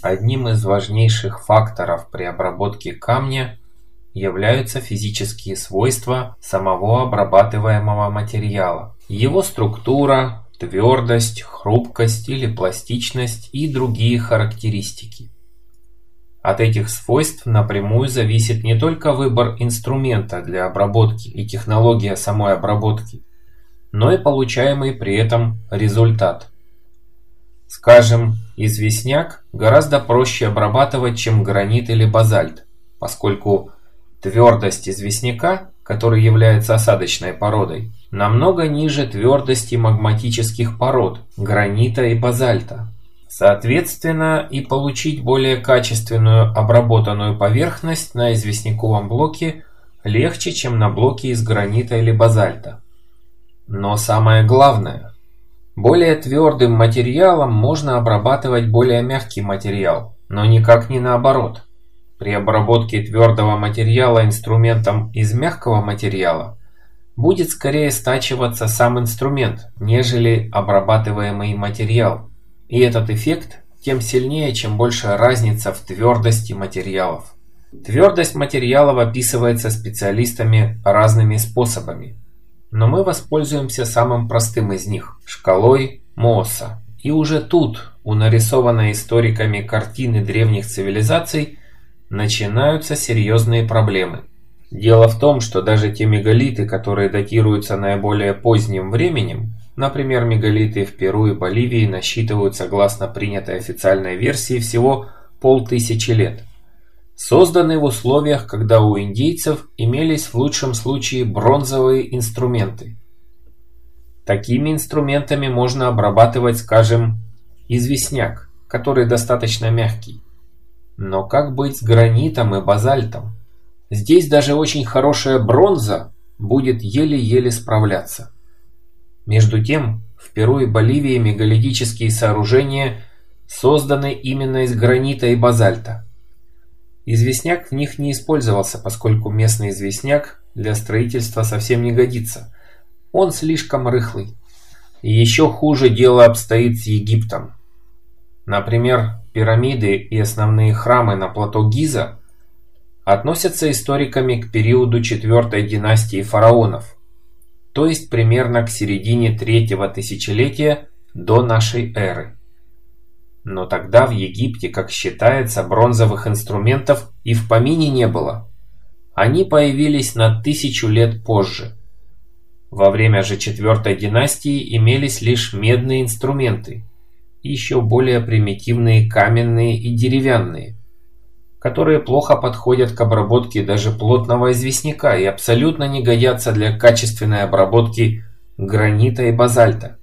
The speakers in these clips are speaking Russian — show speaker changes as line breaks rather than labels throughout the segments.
Одним из важнейших факторов при обработке камня являются физические свойства самого обрабатываемого материала. Его структура, твердость, хрупкость или пластичность и другие характеристики. От этих свойств напрямую зависит не только выбор инструмента для обработки и технология самой обработки, но и получаемый при этом результат. Скажем, известняк гораздо проще обрабатывать, чем гранит или базальт, поскольку твердость известняка, который является осадочной породой, намного ниже твердости магматических пород гранита и базальта. Соответственно, и получить более качественную обработанную поверхность на известняковом блоке легче, чем на блоке из гранита или базальта. Но самое главное, более твердым материалом можно обрабатывать более мягкий материал, но никак не наоборот. При обработке твердого материала инструментом из мягкого материала будет скорее стачиваться сам инструмент, нежели обрабатываемый материал. И этот эффект тем сильнее, чем больше разница в твердости материалов. Твердость материалов описывается специалистами разными способами. Но мы воспользуемся самым простым из них – шкалой Мооса. И уже тут, у нарисованной историками картины древних цивилизаций, начинаются серьезные проблемы. Дело в том, что даже те мегалиты, которые датируются наиболее поздним временем, например, мегалиты в Перу и Боливии насчитывают, согласно принятой официальной версии, всего полтысячи лет созданы в условиях, когда у индейцев имелись в лучшем случае бронзовые инструменты. Такими инструментами можно обрабатывать, скажем, известняк, который достаточно мягкий. Но как быть с гранитом и базальтом? Здесь даже очень хорошая бронза будет еле-еле справляться. Между тем, в Перу и Боливии мегалитические сооружения созданы именно из гранита и базальта. Известняк в них не использовался, поскольку местный известняк для строительства совсем не годится. Он слишком рыхлый. И еще хуже дело обстоит с Египтом. Например, пирамиды и основные храмы на плато Гиза относятся историками к периоду четвертой династии фараонов, то есть примерно к середине третьего тысячелетия до нашей эры. Но тогда в Египте, как считается, бронзовых инструментов и в помине не было. Они появились на тысячу лет позже. Во время же четвертой династии имелись лишь медные инструменты, еще более примитивные каменные и деревянные, которые плохо подходят к обработке даже плотного известняка и абсолютно не годятся для качественной обработки гранита и базальта.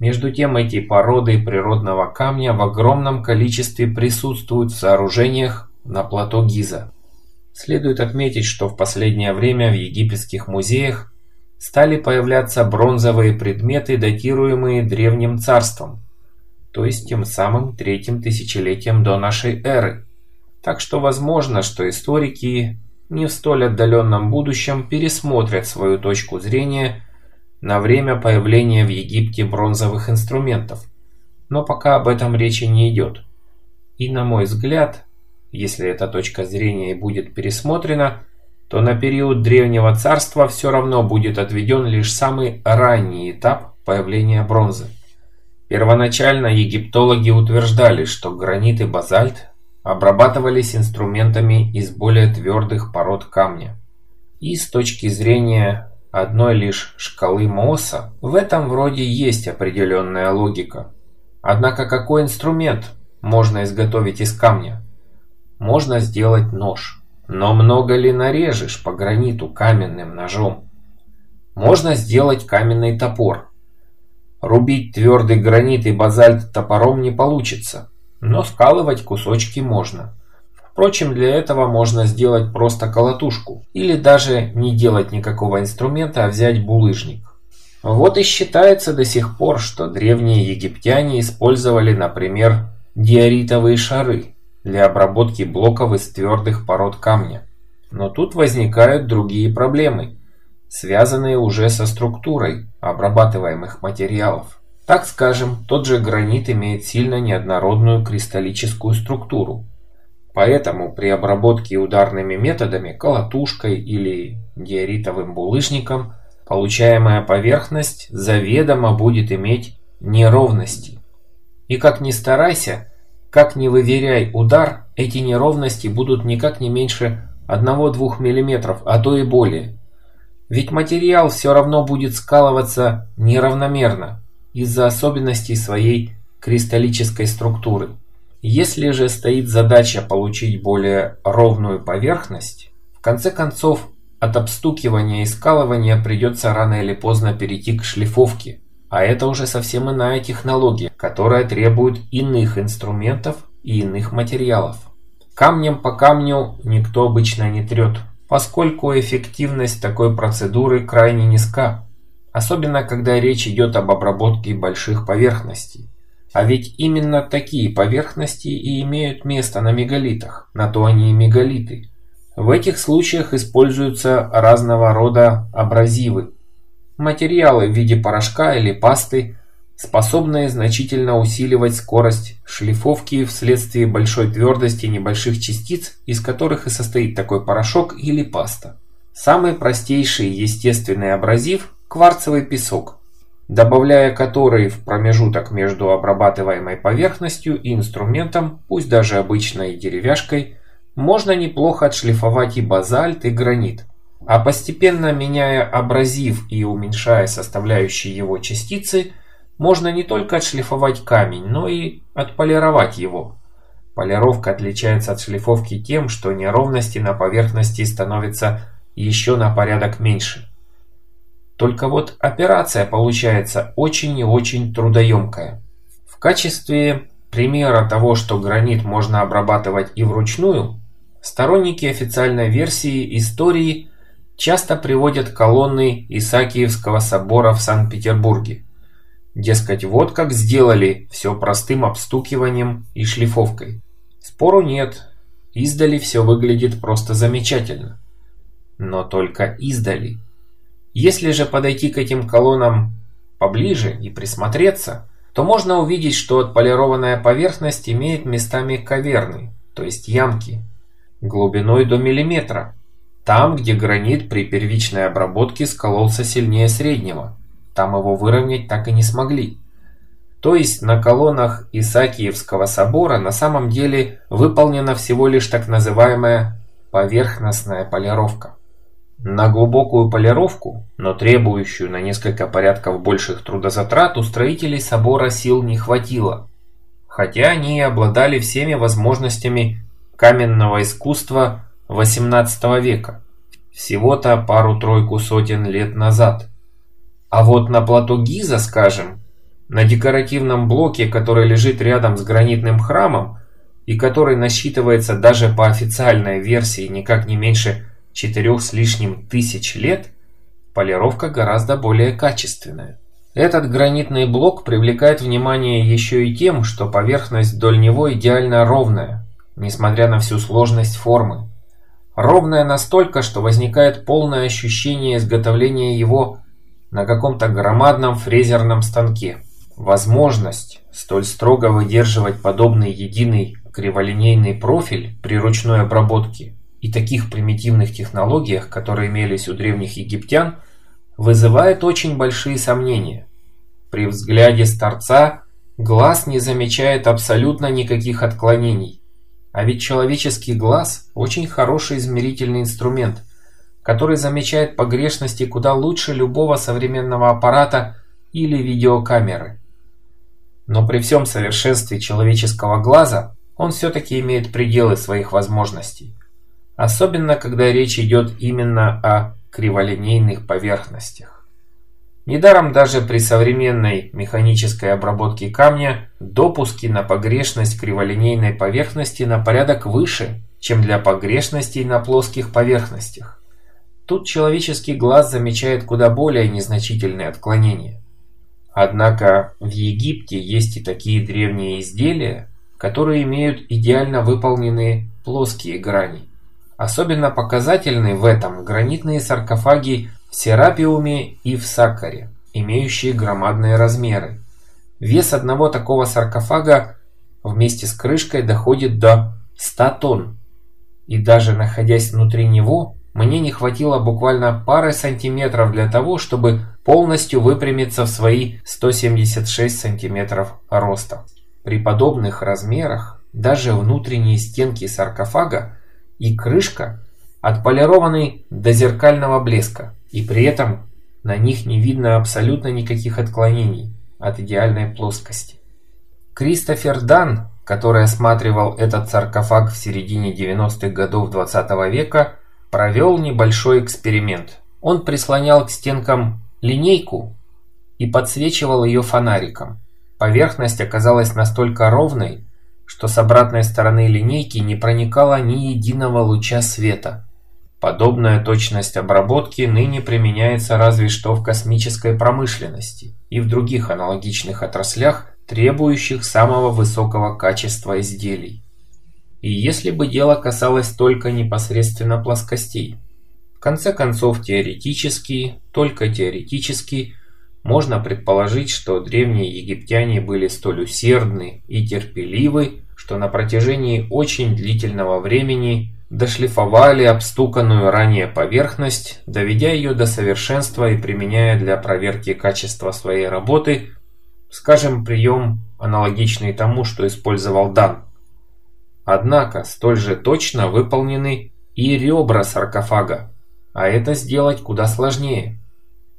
Между тем эти породы природного камня в огромном количестве присутствуют в сооружениях на плато Гиза. Следует отметить, что в последнее время в египетских музеях стали появляться бронзовые предметы, датируемые Древним Царством, то есть тем самым третьим тысячелетием до нашей эры. Так что возможно, что историки не в столь отдаленном будущем пересмотрят свою точку зрения на время появления в Египте бронзовых инструментов, но пока об этом речи не идет. И на мой взгляд, если эта точка зрения и будет пересмотрена, то на период Древнего Царства все равно будет отведен лишь самый ранний этап появления бронзы. Первоначально египтологи утверждали, что гранит и базальт обрабатывались инструментами из более твердых пород камня. И с точки зрения одной лишь шкалы Мооса, в этом вроде есть определенная логика. Однако какой инструмент можно изготовить из камня? Можно сделать нож. Но много ли нарежешь по граниту каменным ножом? Можно сделать каменный топор. Рубить твердый гранит и базальт топором не получится, но скалывать кусочки можно. Впрочем, для этого можно сделать просто колотушку, или даже не делать никакого инструмента, а взять булыжник. Вот и считается до сих пор, что древние египтяне использовали, например, диоритовые шары для обработки блоков из твердых пород камня. Но тут возникают другие проблемы, связанные уже со структурой обрабатываемых материалов. Так скажем, тот же гранит имеет сильно неоднородную кристаллическую структуру. Поэтому при обработке ударными методами, колотушкой или диоритовым булыжником, получаемая поверхность заведомо будет иметь неровности. И как ни старайся, как ни выверяй удар, эти неровности будут никак не меньше 1-2 мм, а то и более. Ведь материал все равно будет скалываться неравномерно из-за особенностей своей кристаллической структуры. Если же стоит задача получить более ровную поверхность, в конце концов от обстукивания и скалывания придется рано или поздно перейти к шлифовке, а это уже совсем иная технология, которая требует иных инструментов и иных материалов. Камнем по камню никто обычно не трет, поскольку эффективность такой процедуры крайне низка, особенно когда речь идет об обработке больших поверхностей. А ведь именно такие поверхности и имеют место на мегалитах, на то они и мегалиты. В этих случаях используются разного рода абразивы, материалы в виде порошка или пасты, способные значительно усиливать скорость шлифовки вследствие большой твердости небольших частиц, из которых и состоит такой порошок или паста. Самый простейший естественный абразив – кварцевый песок, добавляя который в промежуток между обрабатываемой поверхностью и инструментом, пусть даже обычной деревяшкой, можно неплохо отшлифовать и базальт, и гранит. А постепенно меняя абразив и уменьшая составляющие его частицы, можно не только отшлифовать камень, но и отполировать его. Полировка отличается от шлифовки тем, что неровности на поверхности становятся еще на порядок меньше. Только вот операция получается очень и очень трудоемкая. В качестве примера того, что гранит можно обрабатывать и вручную, сторонники официальной версии истории часто приводят колонны Исаакиевского собора в Санкт-Петербурге. Дескать, вот как сделали все простым обстукиванием и шлифовкой. Спору нет, издали все выглядит просто замечательно. Но только издали. Если же подойти к этим колоннам поближе и присмотреться, то можно увидеть, что отполированная поверхность имеет местами каверны, то есть ямки, глубиной до миллиметра, там, где гранит при первичной обработке скололся сильнее среднего, там его выровнять так и не смогли. То есть на колоннах Исаакиевского собора на самом деле выполнена всего лишь так называемая поверхностная полировка. На глубокую полировку, но требующую на несколько порядков больших трудозатрат у строителей собора сил не хватило. Хотя они и обладали всеми возможностями каменного искусства XVIII века, всего-то пару-тройку сотен лет назад. А вот на плато Гиза, скажем, на декоративном блоке, который лежит рядом с гранитным храмом и который насчитывается даже по официальной версии никак не меньше четырех с лишним тысяч лет, полировка гораздо более качественная. Этот гранитный блок привлекает внимание еще и тем, что поверхность вдоль него идеально ровная, несмотря на всю сложность формы. Ровное настолько, что возникает полное ощущение изготовления его на каком-то громадном фрезерном станке. Возможность столь строго выдерживать подобный единый криволинейный профиль при ручной обработке и таких примитивных технологиях, которые имелись у древних египтян, вызывает очень большие сомнения. При взгляде с торца глаз не замечает абсолютно никаких отклонений. А ведь человеческий глаз – очень хороший измерительный инструмент, который замечает погрешности куда лучше любого современного аппарата или видеокамеры. Но при всем совершенстве человеческого глаза он все-таки имеет пределы своих возможностей. Особенно, когда речь идет именно о криволинейных поверхностях. Недаром даже при современной механической обработке камня допуски на погрешность криволинейной поверхности на порядок выше, чем для погрешностей на плоских поверхностях. Тут человеческий глаз замечает куда более незначительные отклонения. Однако в Египте есть и такие древние изделия, которые имеют идеально выполненные плоские грани. Особенно показательны в этом гранитные саркофаги в серапиуме и в саккаре, имеющие громадные размеры. Вес одного такого саркофага вместе с крышкой доходит до 100 тонн. И даже находясь внутри него, мне не хватило буквально пары сантиметров для того, чтобы полностью выпрямиться в свои 176 сантиметров роста. При подобных размерах даже внутренние стенки саркофага и крышка отполированы до зеркального блеска, и при этом на них не видно абсолютно никаких отклонений от идеальной плоскости. Кристофер Дан, который осматривал этот саркофаг в середине 90-х годов 20 -го века, провел небольшой эксперимент. Он прислонял к стенкам линейку и подсвечивал ее фонариком. Поверхность оказалась настолько ровной, что с обратной стороны линейки не проникало ни единого луча света. Подобная точность обработки ныне применяется разве что в космической промышленности и в других аналогичных отраслях, требующих самого высокого качества изделий. И если бы дело касалось только непосредственно плоскостей. В конце концов, теоретически, только теоретически, можно предположить, что древние египтяне были столь усердны и терпеливы, что на протяжении очень длительного времени дошлифовали обстуканную ранее поверхность, доведя ее до совершенства и применяя для проверки качества своей работы, скажем, прием, аналогичный тому, что использовал Дан. Однако столь же точно выполнены и ребра саркофага, а это сделать куда сложнее.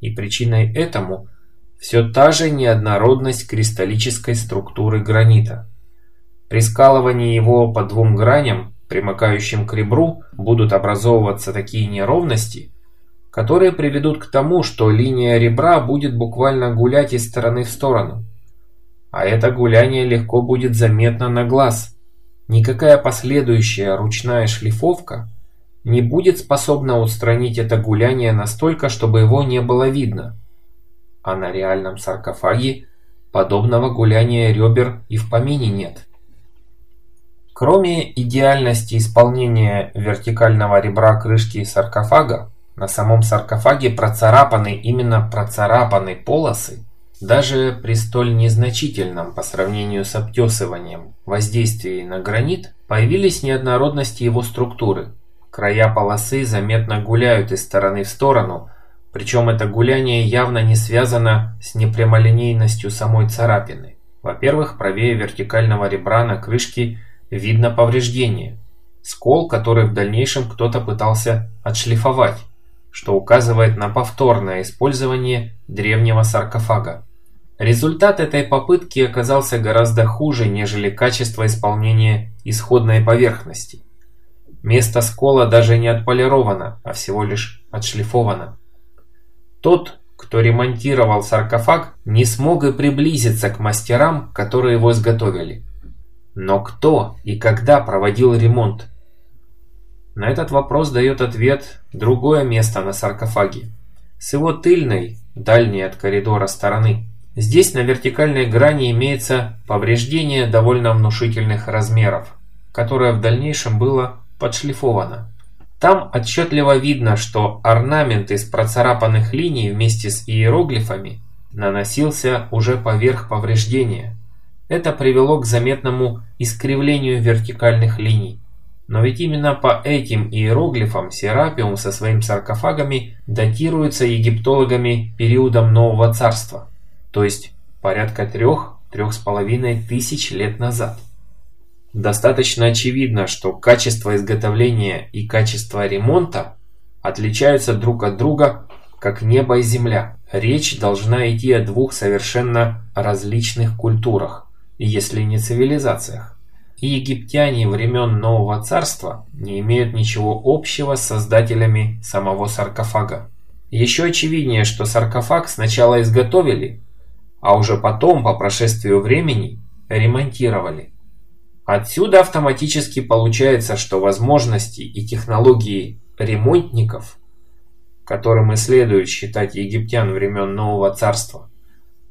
И причиной этому все та же неоднородность кристаллической структуры гранита. При скалывании его по двум граням примыкающим к ребру, будут образовываться такие неровности, которые приведут к тому, что линия ребра будет буквально гулять из стороны в сторону. А это гуляние легко будет заметно на глаз. Никакая последующая ручная шлифовка не будет способна устранить это гуляние настолько, чтобы его не было видно. А на реальном саркофаге подобного гуляния ребер и в помине нет. Кроме идеальности исполнения вертикального ребра крышки саркофага, на самом саркофаге процарапаны именно процарапаны полосы, даже при столь незначительном по сравнению с обтесыванием воздействии на гранит появились неоднородности его структуры. Края полосы заметно гуляют из стороны в сторону, причем это гуляние явно не связано с непрямолинейностью самой царапины. Во-первых, правее вертикального ребра на крышке видно повреждение. Скол, который в дальнейшем кто-то пытался отшлифовать, что указывает на повторное использование древнего саркофага. Результат этой попытки оказался гораздо хуже, нежели качество исполнения исходной поверхности. Место скола даже не отполировано, а всего лишь отшлифовано. Тот, кто ремонтировал саркофаг, не смог и приблизиться к мастерам, которые его изготовили. Но кто и когда проводил ремонт? На этот вопрос дает ответ другое место на саркофаге. С его тыльной, дальней от коридора стороны. Здесь на вертикальной грани имеется повреждение довольно внушительных размеров, которое в дальнейшем было подшлифовано. Там отчетливо видно, что орнамент из процарапанных линий вместе с иероглифами наносился уже поверх повреждения. Это привело к заметному искривлению вертикальных линий. Но ведь именно по этим иероглифам Серапиум со своими саркофагами датируется египтологами периодом Нового Царства, то есть порядка трех-трех с половиной тысяч лет назад. Достаточно очевидно, что качество изготовления и качество ремонта отличаются друг от друга, как небо и земля. Речь должна идти о двух совершенно различных культурах если не цивилизациях. И египтяне времен Нового Царства не имеют ничего общего с создателями самого саркофага. Еще очевиднее, что саркофаг сначала изготовили, а уже потом, по прошествию времени, ремонтировали. Отсюда автоматически получается, что возможности и технологии ремонтников, которым и следует считать египтян времен Нового Царства,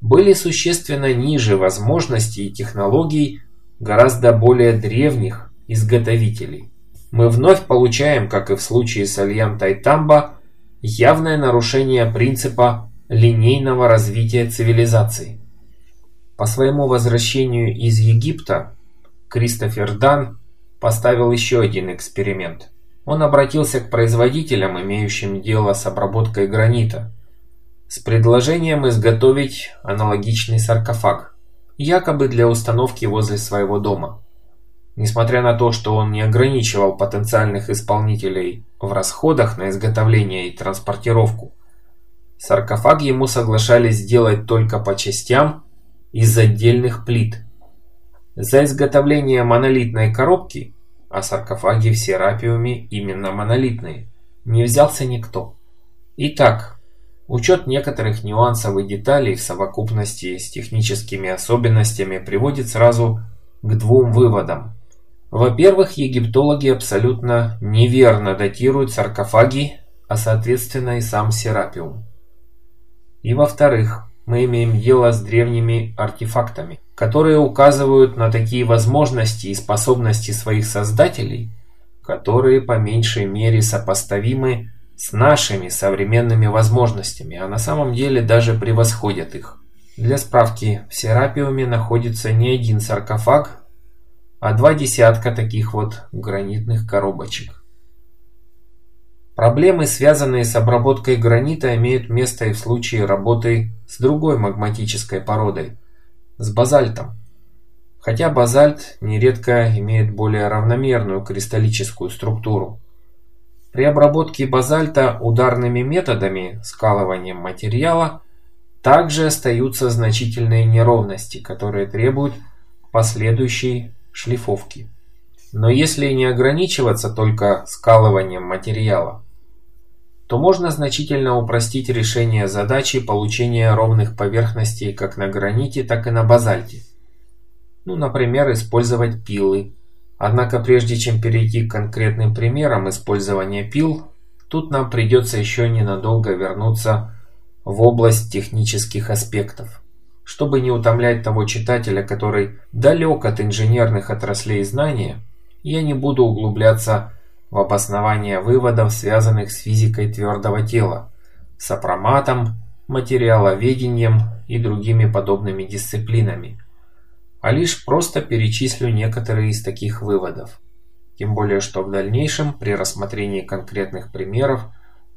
были существенно ниже возможностей и технологий гораздо более древних изготовителей. Мы вновь получаем, как и в случае с Альям Тайтамба, явное нарушение принципа линейного развития цивилизации. По своему возвращению из Египта Кристофер Дан поставил еще один эксперимент. Он обратился к производителям, имеющим дело с обработкой гранита, с предложением изготовить аналогичный саркофаг, якобы для установки возле своего дома. Несмотря на то, что он не ограничивал потенциальных исполнителей в расходах на изготовление и транспортировку, саркофаг ему соглашались сделать только по частям из отдельных плит. За изготовление монолитной коробки, а саркофаги в Серапиуме именно монолитные, не взялся никто. Итак, учет некоторых нюансов и деталей в совокупности с техническими особенностями приводит сразу к двум выводам. Во-первых, египтологи абсолютно неверно датируют саркофаги, а соответственно и сам Серапиум. И во-вторых, мы имеем дело с древними артефактами, которые указывают на такие возможности и способности своих создателей, которые по меньшей мере сопоставимы с нашими современными возможностями, а на самом деле даже превосходят их. Для справки, в Серапиуме находится не один саркофаг, а два десятка таких вот гранитных коробочек. Проблемы, связанные с обработкой гранита, имеют место и в случае работы с другой магматической породой, с базальтом. Хотя базальт нередко имеет более равномерную кристаллическую структуру. При обработке базальта ударными методами, скалыванием материала, также остаются значительные неровности, которые требуют последующей шлифовки. Но если не ограничиваться только скалыванием материала, то можно значительно упростить решение задачи получения ровных поверхностей как на граните, так и на базальте. Ну, например, использовать пилы. Однако прежде чем перейти к конкретным примерам использования пил, тут нам придется еще ненадолго вернуться в область технических аспектов. Чтобы не утомлять того читателя, который далек от инженерных отраслей знания, я не буду углубляться в обоснование выводов, связанных с физикой твердого тела, сопроматом, материаловедением и другими подобными дисциплинами, а лишь просто перечислю некоторые из таких выводов. Тем более, что в дальнейшем, при рассмотрении конкретных примеров,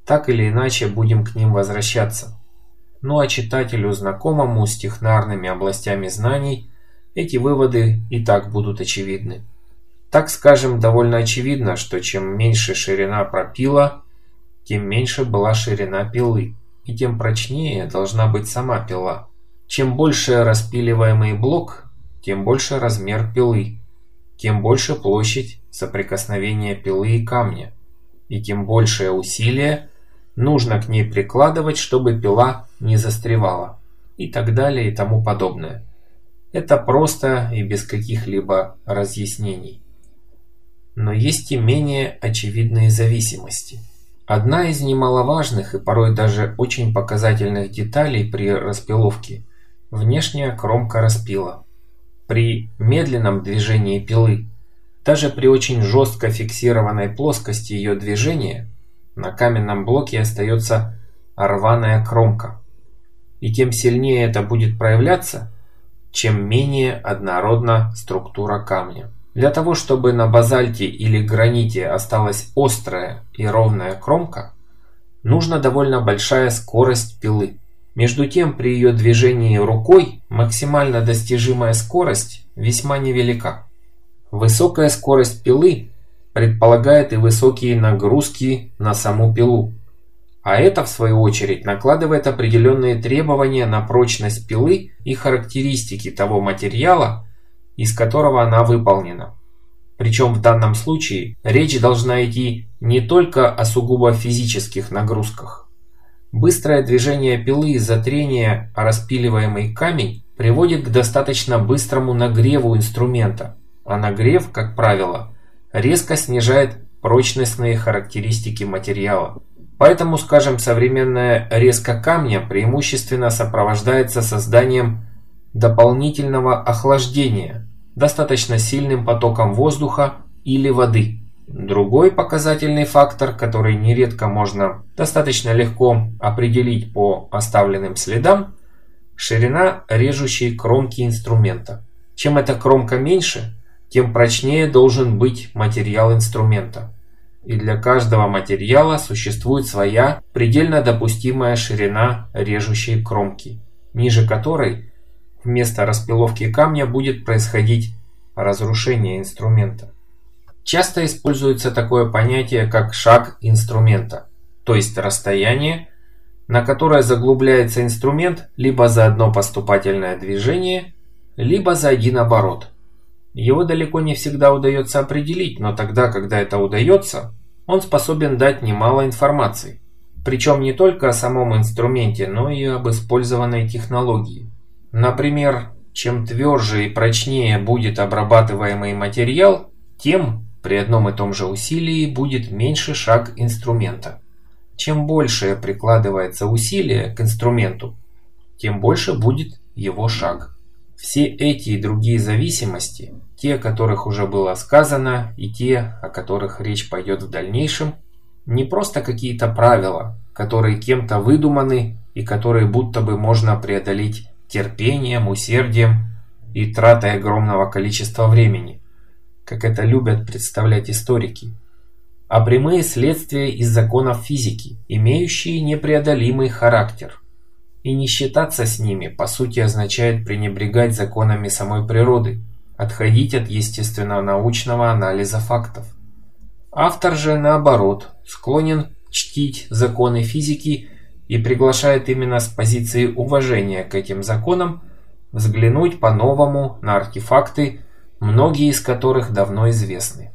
так или иначе будем к ним возвращаться. Ну а читателю, знакомому с технарными областями знаний, эти выводы и так будут очевидны. Так скажем, довольно очевидно, что чем меньше ширина пропила, тем меньше была ширина пилы, и тем прочнее должна быть сама пила. Чем больше распиливаемый блок, тем больше размер пилы, тем больше площадь соприкосновения пилы и камня, и тем большее усилие нужно к ней прикладывать, чтобы пила не застревала, и так далее и тому подобное. Это просто и без каких-либо разъяснений. Но есть и менее очевидные зависимости. Одна из немаловажных и порой даже очень показательных деталей при распиловке – внешняя кромка распила. При медленном движении пилы, даже при очень жестко фиксированной плоскости ее движения, на каменном блоке остается рваная кромка. И тем сильнее это будет проявляться, чем менее однородна структура камня. Для того, чтобы на базальте или граните осталась острая и ровная кромка, нужна довольно большая скорость пилы. Между тем, при ее движении рукой максимально достижимая скорость весьма невелика. Высокая скорость пилы предполагает и высокие нагрузки на саму пилу. А это, в свою очередь, накладывает определенные требования на прочность пилы и характеристики того материала, из которого она выполнена. Причем в данном случае речь должна идти не только о сугубо физических нагрузках. Быстрое движение пилы из-за трения о распиливаемый камень приводит к достаточно быстрому нагреву инструмента, а нагрев, как правило, резко снижает прочностные характеристики материала. Поэтому, скажем, современная резка камня преимущественно сопровождается созданием дополнительного охлаждения достаточно сильным потоком воздуха или воды. Другой показательный фактор, который нередко можно достаточно легко определить по оставленным следам, ширина режущей кромки инструмента. Чем эта кромка меньше, тем прочнее должен быть материал инструмента. И для каждого материала существует своя предельно допустимая ширина режущей кромки, ниже которой вместо распиловки камня будет происходить разрушение инструмента. Часто используется такое понятие, как шаг инструмента, то есть расстояние, на которое заглубляется инструмент либо за одно поступательное движение, либо за один оборот. Его далеко не всегда удается определить, но тогда, когда это удается, он способен дать немало информации. Причем не только о самом инструменте, но и об использованной технологии. Например, чем тверже и прочнее будет обрабатываемый материал, тем при одном и том же усилии будет меньше шаг инструмента. Чем больше прикладывается усилие к инструменту, тем больше будет его шаг. Все эти и другие зависимости, те, о которых уже было сказано, и те, о которых речь пойдет в дальнейшем, не просто какие-то правила, которые кем-то выдуманы и которые будто бы можно преодолеть терпением, усердием и тратой огромного количества времени – как это любят представлять историки, а прямые следствия из законов физики, имеющие непреодолимый характер. И не считаться с ними, по сути, означает пренебрегать законами самой природы, отходить от естественно-научного анализа фактов. Автор же, наоборот, склонен чтить законы физики и приглашает именно с позиции уважения к этим законам взглянуть по-новому на артефакты, многие из которых давно известны.